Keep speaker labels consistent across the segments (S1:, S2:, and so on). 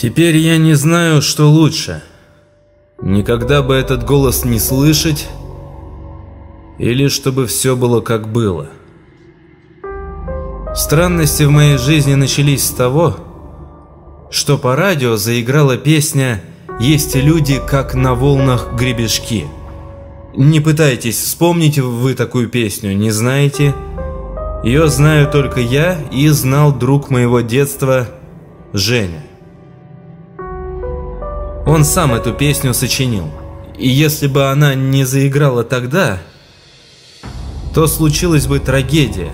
S1: Теперь я не знаю, что лучше. Никогда бы этот голос не слышать, или чтобы все было как было. Странности в моей жизни начались с того, что по радио заиграла песня «Есть люди, как на волнах гребешки». Не пытайтесь вспомнить вы такую песню, не знаете? Ее знаю только я и знал друг моего детства Женя. Он сам эту песню сочинил. И если бы она не заиграла тогда, то случилась бы трагедия.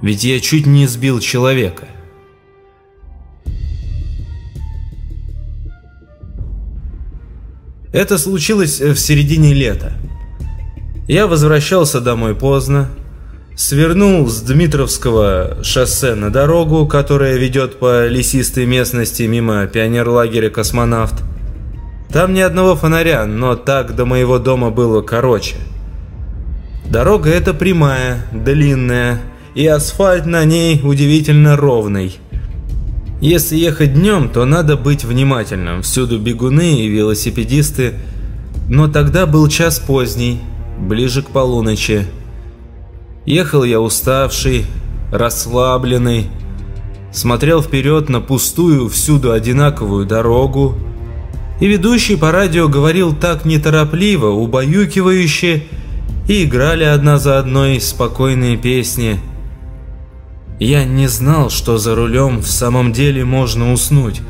S1: Ведь я чуть не сбил человека. Это случилось в середине лета. Я возвращался домой поздно, свернул с Дмитровского шоссе на дорогу, которая ведет по лесистой местности мимо пионерлагеря «Космонавт». Там ни одного фонаря, но так до моего дома было короче. Дорога эта прямая, длинная, и асфальт на ней удивительно ровный. Если ехать днем, то надо быть внимательным, всюду бегуны и велосипедисты, но тогда был час поздний, ближе к полуночи. Ехал я уставший, расслабленный, смотрел вперед на пустую, всюду одинаковую дорогу, и ведущий по радио говорил так неторопливо, убаюкивающе, и играли одна за одной спокойные песни. Я не знал, что за рулем в самом деле можно уснуть.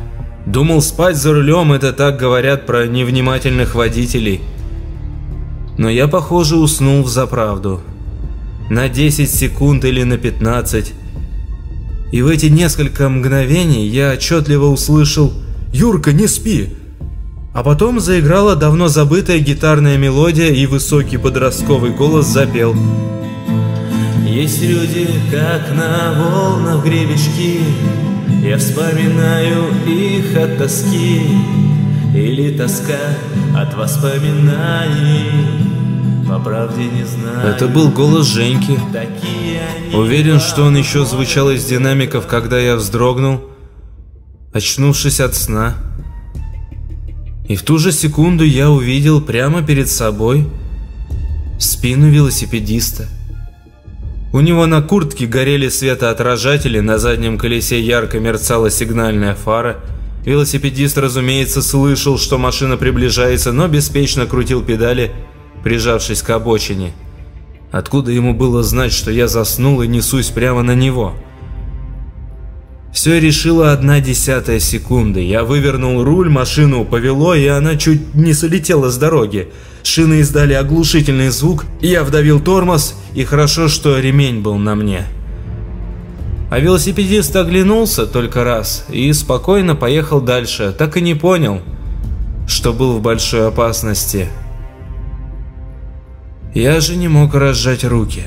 S1: Думал, спать за рулем это так говорят про невнимательных водителей. Но я, похоже, уснул в заправду на 10 секунд или на 15. И в эти несколько мгновений я отчетливо услышал «Юрка, не спи!» А потом заиграла давно забытая гитарная мелодия и высокий подростковый голос запел Есть люди, как на волнах гребешки Я вспоминаю их от тоски Или тоска от воспоминаний по правде не знаю. Это был голос Женьки. Уверен, что он еще звучал из динамиков, когда я вздрогнул, очнувшись от сна. И в ту же секунду я увидел прямо перед собой спину велосипедиста. У него на куртке горели светоотражатели, на заднем колесе ярко мерцала сигнальная фара. Велосипедист, разумеется, слышал, что машина приближается, но беспечно крутил педали, прижавшись к обочине. Откуда ему было знать, что я заснул и несусь прямо на него? Все решила одна десятая секунды. Я вывернул руль, машину повело, и она чуть не солетела с дороги. Шины издали оглушительный звук, я вдавил тормоз, и хорошо, что ремень был на мне. А велосипедист оглянулся только раз и спокойно поехал дальше, так и не понял, что был в большой опасности. Я же не мог разжать руки.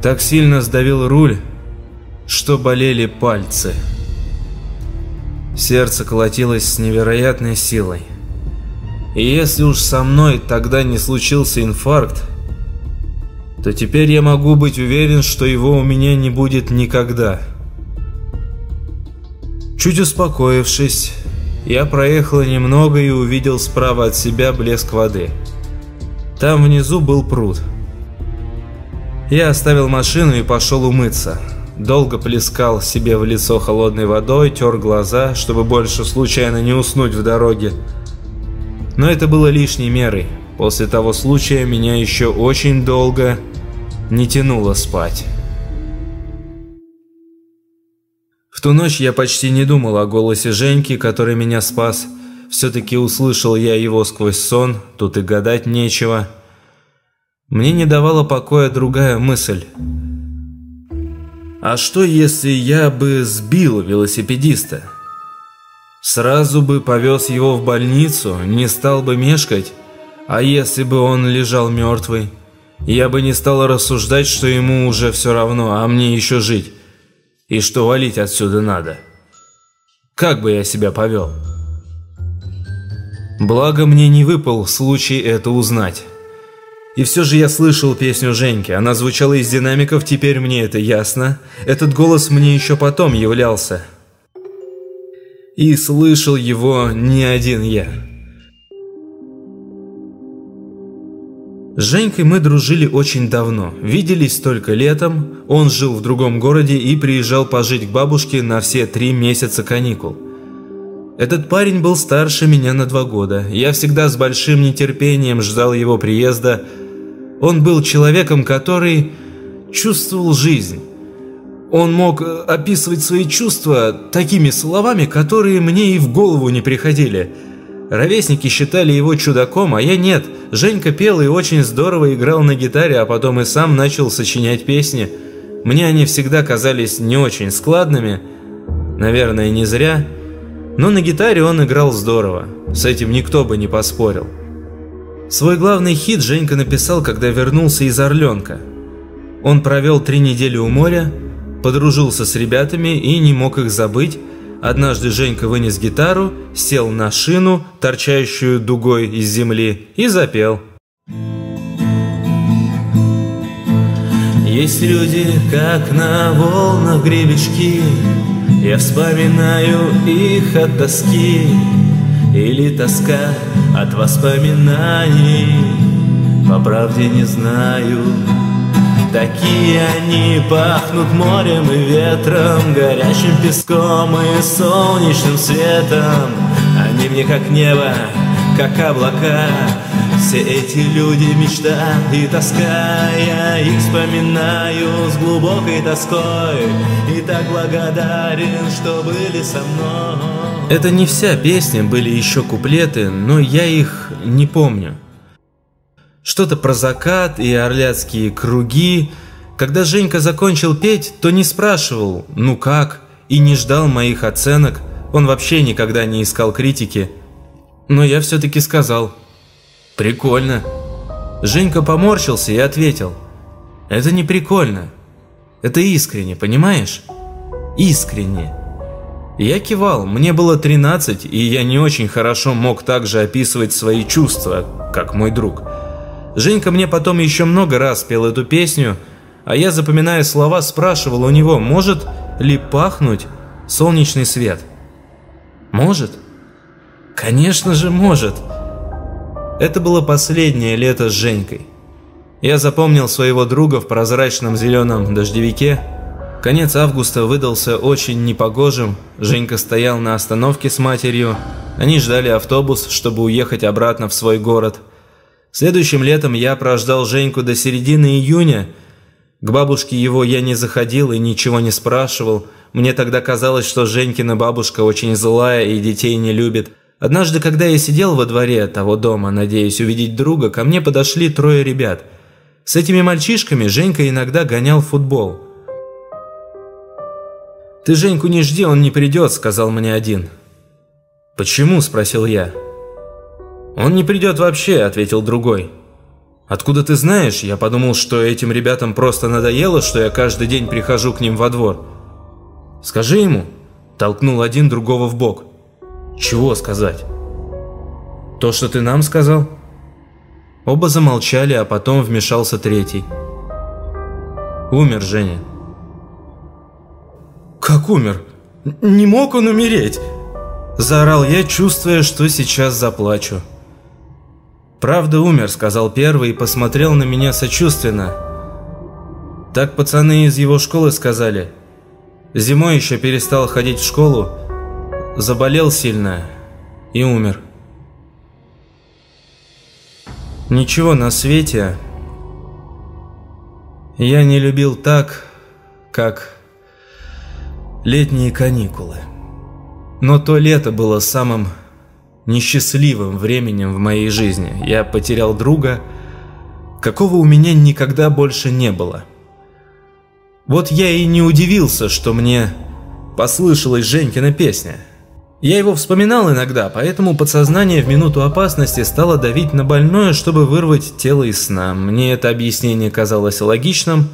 S1: Так сильно сдавил руль, что болели пальцы. Сердце колотилось с невероятной силой. И если уж со мной тогда не случился инфаркт, то теперь я могу быть уверен, что его у меня не будет никогда. Чуть успокоившись, я проехал немного и увидел справа от себя блеск воды – там внизу был пруд. Я оставил машину и пошел умыться. Долго плескал себе в лицо холодной водой, тер глаза, чтобы больше случайно не уснуть в дороге. Но это было лишней мерой. После того случая меня еще очень долго не тянуло спать. В ту ночь я почти не думал о голосе Женьки, который меня спас. Все-таки услышал я его сквозь сон, тут и гадать нечего. Мне не давала покоя другая мысль. А что если я бы сбил велосипедиста? Сразу бы повез его в больницу, не стал бы мешкать. А если бы он лежал мертвый? Я бы не стал рассуждать, что ему уже все равно, а мне еще жить. И что валить отсюда надо. Как бы я себя повел? Благо мне не выпал случай это узнать. И все же я слышал песню Женьки, она звучала из динамиков, теперь мне это ясно. Этот голос мне еще потом являлся. И слышал его не один я. С Женькой мы дружили очень давно, виделись только летом, он жил в другом городе и приезжал пожить к бабушке на все три месяца каникул. Этот парень был старше меня на два года, я всегда с большим нетерпением ждал его приезда. Он был человеком, который чувствовал жизнь. Он мог описывать свои чувства такими словами, которые мне и в голову не приходили – Ровесники считали его чудаком, а я нет. Женька пел и очень здорово играл на гитаре, а потом и сам начал сочинять песни. Мне они всегда казались не очень складными, наверное, не зря, но на гитаре он играл здорово, с этим никто бы не поспорил. Свой главный хит Женька написал, когда вернулся из Орленка. Он провел три недели у моря, подружился с ребятами и не мог их забыть, Однажды Женька вынес гитару, сел на шину, торчащую дугой из земли, и запел. Есть люди, как на волнах гребешки, Я вспоминаю их от тоски, Или тоска от воспоминаний, По правде не знаю, Такие они пахнут морем и ветром Горячим песком и солнечным светом. Они мне как небо, как облака Все эти люди мечта и тоска Я их вспоминаю с глубокой тоской И так благодарен, что были со мной Это не вся песня, были еще куплеты, но я их не помню что-то про закат и орляцкие круги. Когда Женька закончил петь, то не спрашивал «ну как?» и не ждал моих оценок. Он вообще никогда не искал критики. Но я все-таки сказал «прикольно». Женька поморщился и ответил «это не прикольно, это искренне, понимаешь? Искренне». Я кивал, мне было 13, и я не очень хорошо мог также описывать свои чувства, как мой друг – Женька мне потом еще много раз пел эту песню, а я, запоминая слова, спрашивал у него, может ли пахнуть солнечный свет. Может? Конечно же может. Это было последнее лето с Женькой. Я запомнил своего друга в прозрачном зеленом дождевике. Конец августа выдался очень непогожим. Женька стоял на остановке с матерью. Они ждали автобус, чтобы уехать обратно в свой город – Следующим летом я прождал Женьку до середины июня. К бабушке его я не заходил и ничего не спрашивал. Мне тогда казалось, что Женькина бабушка очень злая и детей не любит. Однажды, когда я сидел во дворе того дома, надеясь увидеть друга, ко мне подошли трое ребят. С этими мальчишками Женька иногда гонял футбол. «Ты Женьку не жди, он не придет», — сказал мне один. «Почему?» – спросил я. «Он не придет вообще», – ответил другой. «Откуда ты знаешь? Я подумал, что этим ребятам просто надоело, что я каждый день прихожу к ним во двор». «Скажи ему», – толкнул один другого в бок. «Чего сказать?» «То, что ты нам сказал?» Оба замолчали, а потом вмешался третий. «Умер Женя». «Как умер? Не мог он умереть?» Заорал я, чувствуя, что сейчас заплачу. «Правда умер», — сказал первый и посмотрел на меня сочувственно. Так пацаны из его школы сказали. Зимой еще перестал ходить в школу, заболел сильно и умер. Ничего на свете я не любил так, как летние каникулы. Но то лето было самым несчастливым временем в моей жизни. Я потерял друга, какого у меня никогда больше не было. Вот я и не удивился, что мне послышалась Женькина песня. Я его вспоминал иногда, поэтому подсознание в минуту опасности стало давить на больное, чтобы вырвать тело из сна. Мне это объяснение казалось логичным,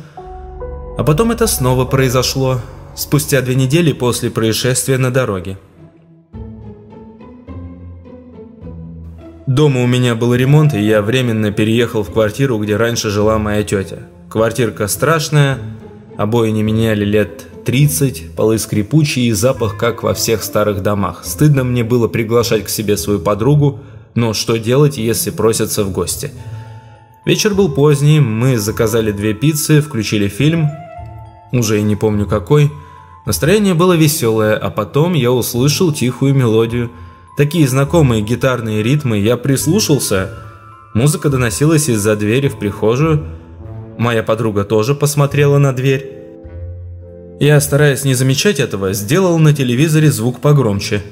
S1: а потом это снова произошло, спустя две недели после происшествия на дороге. Дома у меня был ремонт, и я временно переехал в квартиру, где раньше жила моя тетя. Квартирка страшная, обои не меняли лет 30, полы скрипучие и запах, как во всех старых домах. Стыдно мне было приглашать к себе свою подругу, но что делать, если просятся в гости? Вечер был поздний, мы заказали две пиццы, включили фильм, уже и не помню какой. Настроение было веселое, а потом я услышал тихую мелодию. Такие знакомые гитарные ритмы, я прислушался. Музыка доносилась из-за двери в прихожую. Моя подруга тоже посмотрела на дверь. Я, стараясь не замечать этого, сделал на телевизоре звук погромче.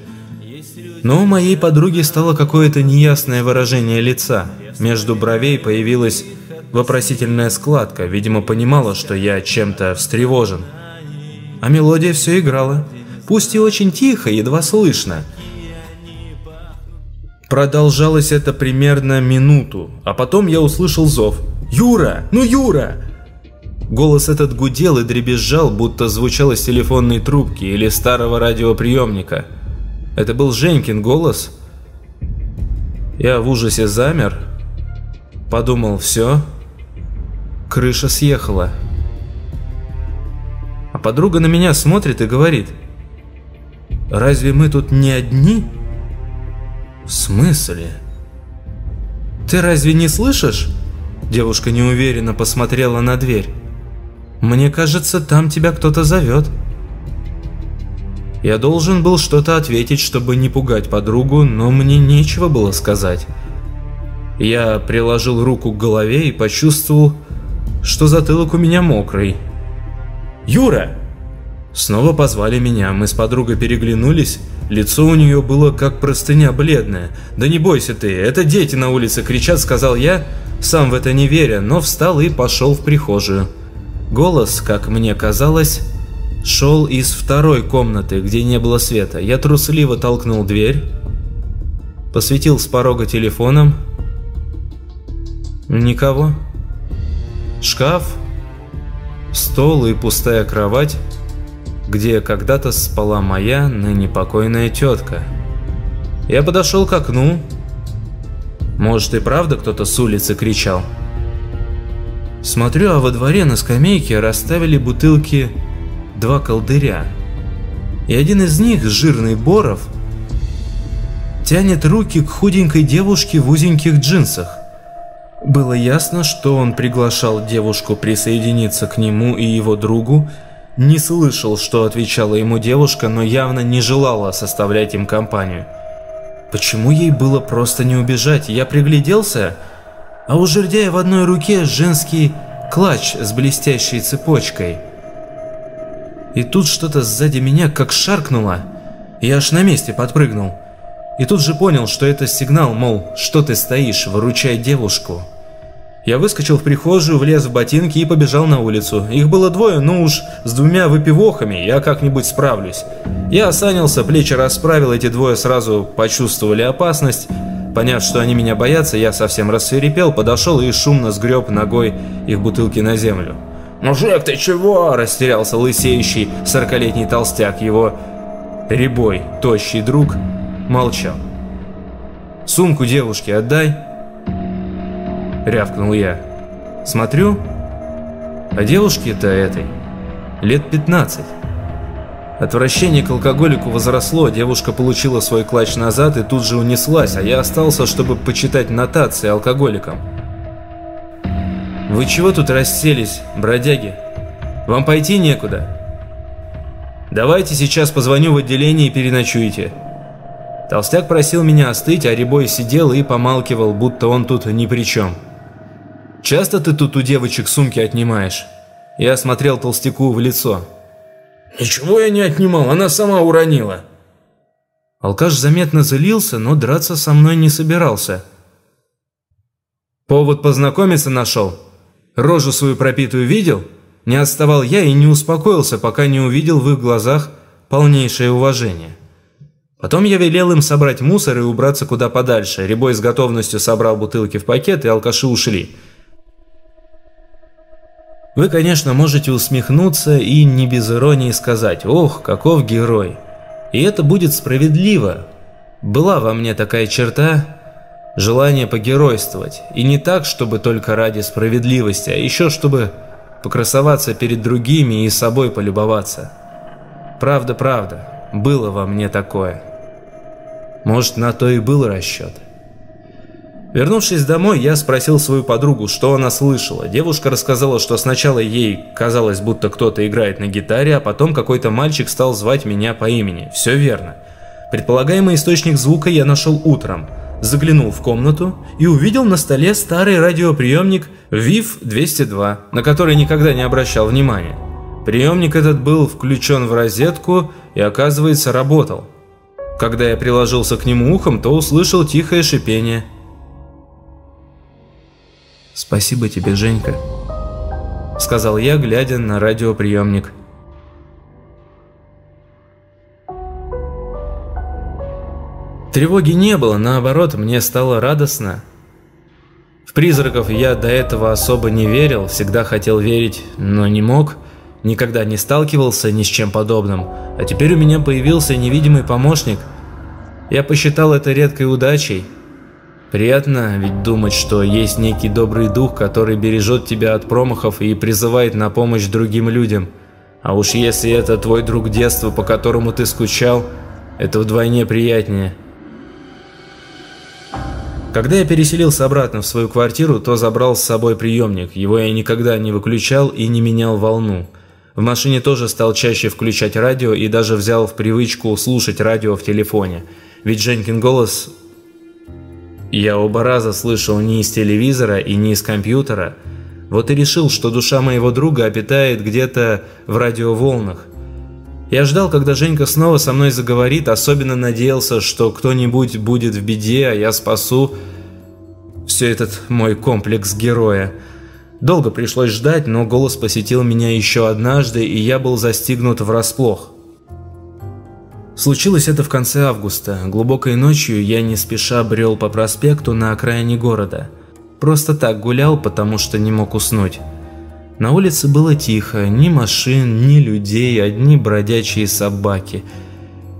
S1: Но у моей подруги стало какое-то неясное выражение лица. Между бровей появилась вопросительная складка, видимо, понимала, что я чем-то встревожен. А мелодия все играла, пусть и очень тихо, едва слышно. Продолжалось это примерно минуту, а потом я услышал зов. «Юра! Ну, Юра!» Голос этот гудел и дребезжал, будто звучал из телефонной трубки или старого радиоприемника. Это был Женькин голос. Я в ужасе замер, подумал «все», крыша съехала. А подруга на меня смотрит и говорит, «Разве мы тут не одни?» «В смысле?» «Ты разве не слышишь?» Девушка неуверенно посмотрела на дверь. «Мне кажется, там тебя кто-то зовет». Я должен был что-то ответить, чтобы не пугать подругу, но мне нечего было сказать. Я приложил руку к голове и почувствовал, что затылок у меня мокрый. «Юра!» Снова позвали меня, мы с подругой переглянулись, лицо у нее было как простыня бледное. «Да не бойся ты, это дети на улице кричат», — сказал я, сам в это не веря, но встал и пошел в прихожую. Голос, как мне казалось, шел из второй комнаты, где не было света. Я трусливо толкнул дверь, посветил с порога телефоном. Никого. Шкаф, стол и пустая кровать, где когда-то спала моя ныне покойная тетка. Я подошел к окну. Может и правда кто-то с улицы кричал. Смотрю, а во дворе на скамейке расставили бутылки два колдыря. И один из них, жирный Боров, тянет руки к худенькой девушке в узеньких джинсах. Было ясно, что он приглашал девушку присоединиться к нему и его другу, не слышал, что отвечала ему девушка, но явно не желала составлять им компанию. Почему ей было просто не убежать? Я пригляделся, а у жердяя в одной руке женский клатч с блестящей цепочкой. И тут что-то сзади меня как шаркнуло, я аж на месте подпрыгнул. И тут же понял, что это сигнал, мол, что ты стоишь, выручай девушку. Я выскочил в прихожую, влез в ботинки и побежал на улицу. Их было двое, но уж с двумя выпивохами я как-нибудь справлюсь. Я осанился, плечи расправил, эти двое сразу почувствовали опасность. Поняв, что они меня боятся, я совсем рассверепел, подошел и шумно сгреб ногой их бутылки на землю. «Мужик, ты чего?» – растерялся лысеющий сорокалетний толстяк. Его ребой, тощий друг молчал. «Сумку девушке отдай», – рявкнул я. Смотрю, а девушке-то этой лет 15. Отвращение к алкоголику возросло, девушка получила свой клатч назад и тут же унеслась, а я остался, чтобы почитать нотации алкоголикам. «Вы чего тут расселись, бродяги? Вам пойти некуда?» «Давайте сейчас позвоню в отделение и переночуйте». Толстяк просил меня остыть, а Рябой сидел и помалкивал, будто он тут ни при чем. «Часто ты тут у девочек сумки отнимаешь?» Я смотрел толстяку в лицо.
S2: «Ничего я не отнимал, она сама уронила».
S1: Алкаш заметно залился, но драться со мной не собирался. «Повод познакомиться нашел? Рожу свою пропитую видел?» Не отставал я и не успокоился, пока не увидел в их глазах полнейшее уважение. Потом я велел им собрать мусор и убраться куда подальше. Рябой с готовностью собрал бутылки в пакет, и алкаши ушли. Вы, конечно, можете усмехнуться и не без иронии сказать «Ох, каков герой!» И это будет справедливо. Была во мне такая черта – желание погеройствовать. И не так, чтобы только ради справедливости, а еще чтобы покрасоваться перед другими и собой полюбоваться. Правда, правда, было во мне такое. Может, на то и был расчет. Вернувшись домой, я спросил свою подругу, что она слышала. Девушка рассказала, что сначала ей казалось, будто кто-то играет на гитаре, а потом какой-то мальчик стал звать меня по имени. Все верно. Предполагаемый источник звука я нашел утром. Заглянул в комнату и увидел на столе старый радиоприемник VIV-202, на который никогда не обращал внимания. Приемник этот был включен в розетку и, оказывается, работал. Когда я приложился к нему ухом, то услышал тихое шипение – «Спасибо тебе, Женька», — сказал я, глядя на радиоприемник. Тревоги не было, наоборот, мне стало радостно. В призраков я до этого особо не верил, всегда хотел верить, но не мог, никогда не сталкивался ни с чем подобным, а теперь у меня появился невидимый помощник. Я посчитал это редкой удачей — Приятно ведь думать, что есть некий добрый дух, который бережет тебя от промахов и призывает на помощь другим людям. А уж если это твой друг детства, по которому ты скучал, это вдвойне приятнее. Когда я переселился обратно в свою квартиру, то забрал с собой приемник. Его я никогда не выключал и не менял волну. В машине тоже стал чаще включать радио и даже взял в привычку слушать радио в телефоне. Ведь Женькин голос я оба раза слышал не из телевизора и не из компьютера. Вот и решил, что душа моего друга обитает где-то в радиоволнах. Я ждал, когда Женька снова со мной заговорит, особенно надеялся, что кто-нибудь будет в беде, а я спасу все этот мой комплекс героя. Долго пришлось ждать, но голос посетил меня еще однажды, и я был застигнут врасплох. Случилось это в конце августа. Глубокой ночью я не спеша брел по проспекту на окраине города. Просто так гулял, потому что не мог уснуть. На улице было тихо, ни машин, ни людей, одни бродячие собаки.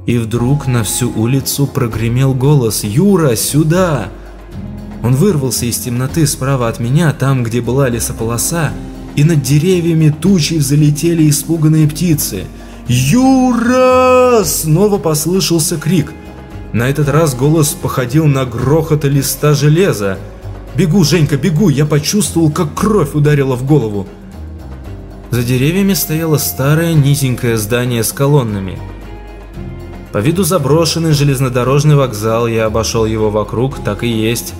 S1: И вдруг на всю улицу прогремел голос «Юра, сюда!». Он вырвался из темноты справа от меня, там, где была лесополоса, и над деревьями тучи залетели испуганные птицы – «Юра!» Снова послышался крик. На этот раз голос походил на грохот листа железа. «Бегу, Женька, бегу!» Я почувствовал, как кровь ударила в голову. За деревьями стояло старое низенькое здание с колоннами. По виду заброшенный железнодорожный вокзал, я обошел его вокруг, так и есть.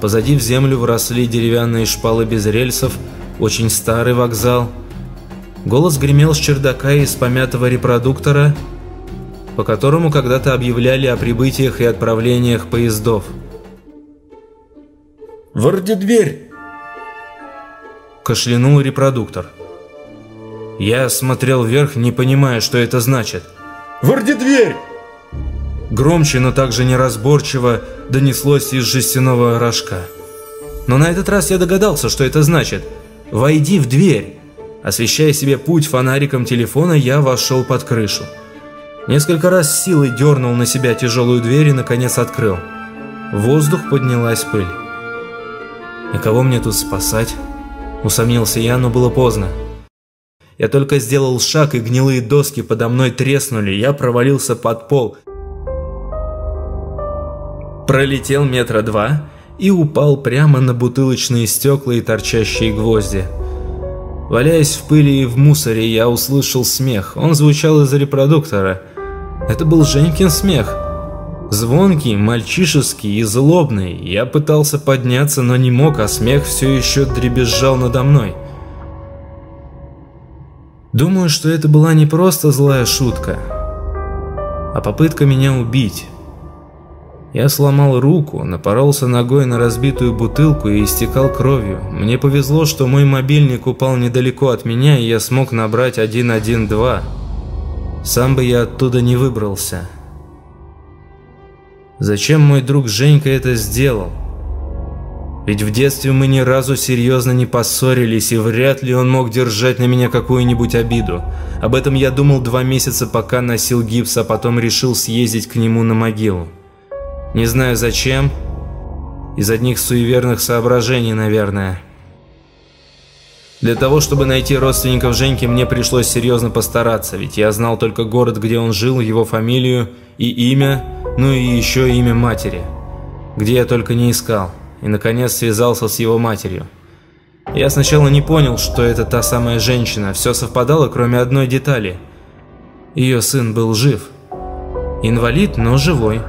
S1: Позади в землю вросли деревянные шпалы без рельсов, очень старый вокзал – Голос гремел с чердака из помятого репродуктора, по которому когда-то объявляли о прибытиях и отправлениях поездов.
S2: «Вроде дверь!»
S1: Кашлянул репродуктор. Я смотрел вверх, не понимая, что это значит.
S2: «Вроде дверь!»
S1: Громче, но также неразборчиво донеслось из жестяного рожка. Но на этот раз я догадался, что это значит. «Войди в дверь!» Освещая себе путь фонариком телефона, я вошел под крышу. Несколько раз силой дернул на себя тяжелую дверь и, наконец, открыл. В воздух поднялась пыль. «И кого мне тут спасать?» Усомнился я, но было поздно. Я только сделал шаг, и гнилые доски подо мной треснули. Я провалился под пол. Пролетел метра два и упал прямо на бутылочные стекла и торчащие гвозди. Валяясь в пыли и в мусоре, я услышал смех. Он звучал из репродуктора. Это был Женькин смех. Звонкий, мальчишеский и злобный. Я пытался подняться, но не мог, а смех все еще дребезжал надо мной. Думаю, что это была не просто злая шутка, а попытка меня убить. Я сломал руку, напоролся ногой на разбитую бутылку и истекал кровью. Мне повезло, что мой мобильник упал недалеко от меня, и я смог набрать 112. Сам бы я оттуда не выбрался. Зачем мой друг Женька это сделал? Ведь в детстве мы ни разу серьезно не поссорились, и вряд ли он мог держать на меня какую-нибудь обиду. Об этом я думал два месяца, пока носил гипс, а потом решил съездить к нему на могилу. Не знаю зачем. Из одних суеверных соображений, наверное. Для того, чтобы найти родственников Женьки, мне пришлось серьезно постараться, ведь я знал только город, где он жил, его фамилию и имя, ну и еще имя матери, где я только не искал, и наконец связался с его матерью. Я сначала не понял, что это та самая женщина, все совпадало, кроме одной детали. Ее сын был жив. Инвалид, но живой.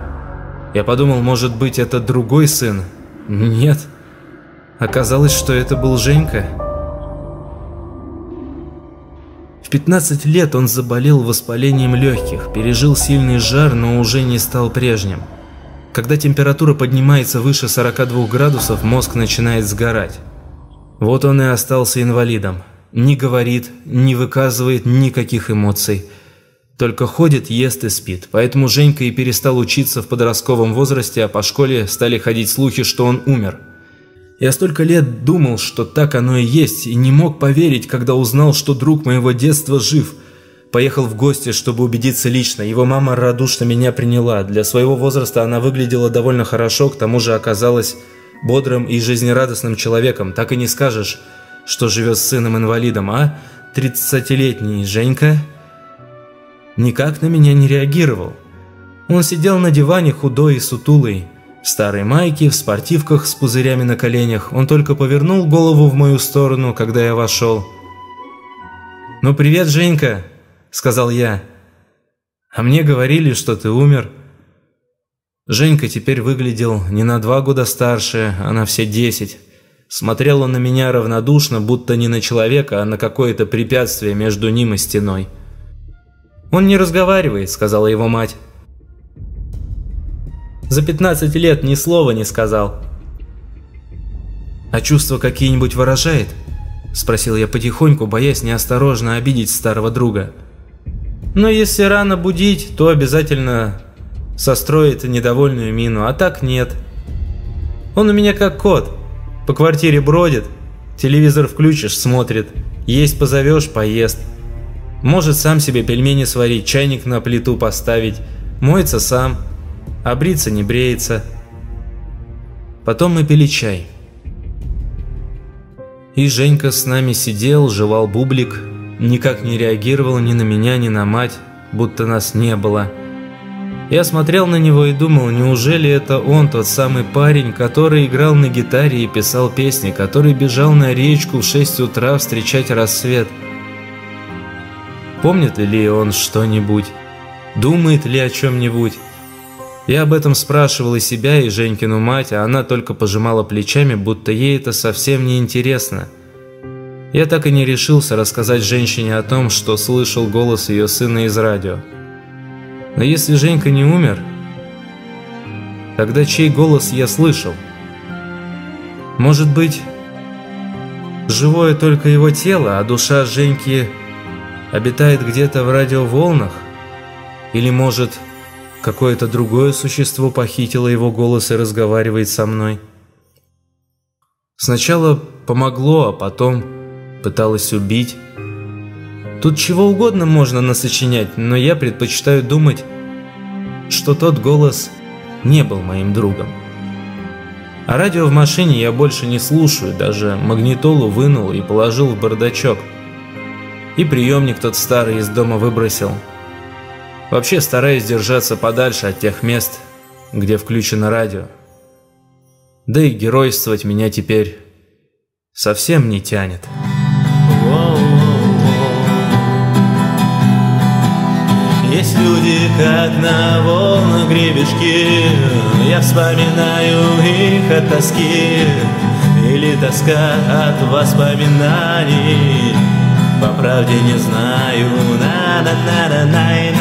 S1: Я подумал, может быть, это другой сын. Нет. Оказалось, что это был Женька. В 15 лет он заболел воспалением легких, пережил сильный жар, но уже не стал прежним. Когда температура поднимается выше 42 градусов, мозг начинает сгорать. Вот он и остался инвалидом. Не говорит, не выказывает никаких эмоций. Только ходит, ест и спит. Поэтому Женька и перестал учиться в подростковом возрасте, а по школе стали ходить слухи, что он умер. Я столько лет думал, что так оно и есть, и не мог поверить, когда узнал, что друг моего детства жив. Поехал в гости, чтобы убедиться лично. Его мама радушно меня приняла. Для своего возраста она выглядела довольно хорошо, к тому же оказалась бодрым и жизнерадостным человеком. Так и не скажешь, что живет с сыном-инвалидом, а? Тридцатилетний Женька никак на меня не реагировал. Он сидел на диване худой и сутулый, в старой майке, в спортивках с пузырями на коленях. Он только повернул голову в мою сторону, когда я вошел. «Ну привет, Женька!» – сказал я. «А мне говорили, что ты умер». Женька теперь выглядел не на два года старше, а на все десять. Смотрел он на меня равнодушно, будто не на человека, а на какое-то препятствие между ним и стеной. «Он не разговаривает», – сказала его мать. За 15 лет ни слова не сказал. «А чувства какие-нибудь выражает?» – спросил я потихоньку, боясь неосторожно обидеть старого друга. «Но если рано будить, то обязательно состроит недовольную мину, а так нет. Он у меня как кот, по квартире бродит, телевизор включишь – смотрит, есть позовешь – поест. Может сам себе пельмени сварить, чайник на плиту поставить, моется сам – а бриться не бреется. Потом мы пили чай. И Женька с нами сидел, жевал бублик, никак не реагировал ни на меня, ни на мать, будто нас не было. Я смотрел на него и думал, неужели это он, тот самый парень, который играл на гитаре и писал песни, который бежал на речку в 6 утра встречать рассвет. Помнит ли он что-нибудь? Думает ли о чем-нибудь? Я об этом спрашивал и себя, и Женькину мать, а она только пожимала плечами, будто ей это совсем не интересно. Я так и не решился рассказать женщине о том, что слышал голос ее сына из радио. Но если Женька не умер, тогда чей голос я слышал? Может быть, живое только его тело, а душа Женьки обитает где-то в радиоволнах? Или может... Какое-то другое существо похитило его голос и разговаривает со мной. Сначала помогло, а потом пыталось убить. Тут чего угодно можно насочинять, но я предпочитаю думать, что тот голос не был моим другом. А радио в машине я больше не слушаю, даже магнитолу вынул и положил в бардачок. И приемник тот старый из дома выбросил – Вообще стараюсь держаться подальше от тех мест, где включено радио. Да и геройствовать меня теперь совсем не тянет.
S3: Есть люди, как на волнах гребешки Я вспоминаю их от тоски Или тоска от воспоминаний по правде не знаю. На-на-на-на-на-на.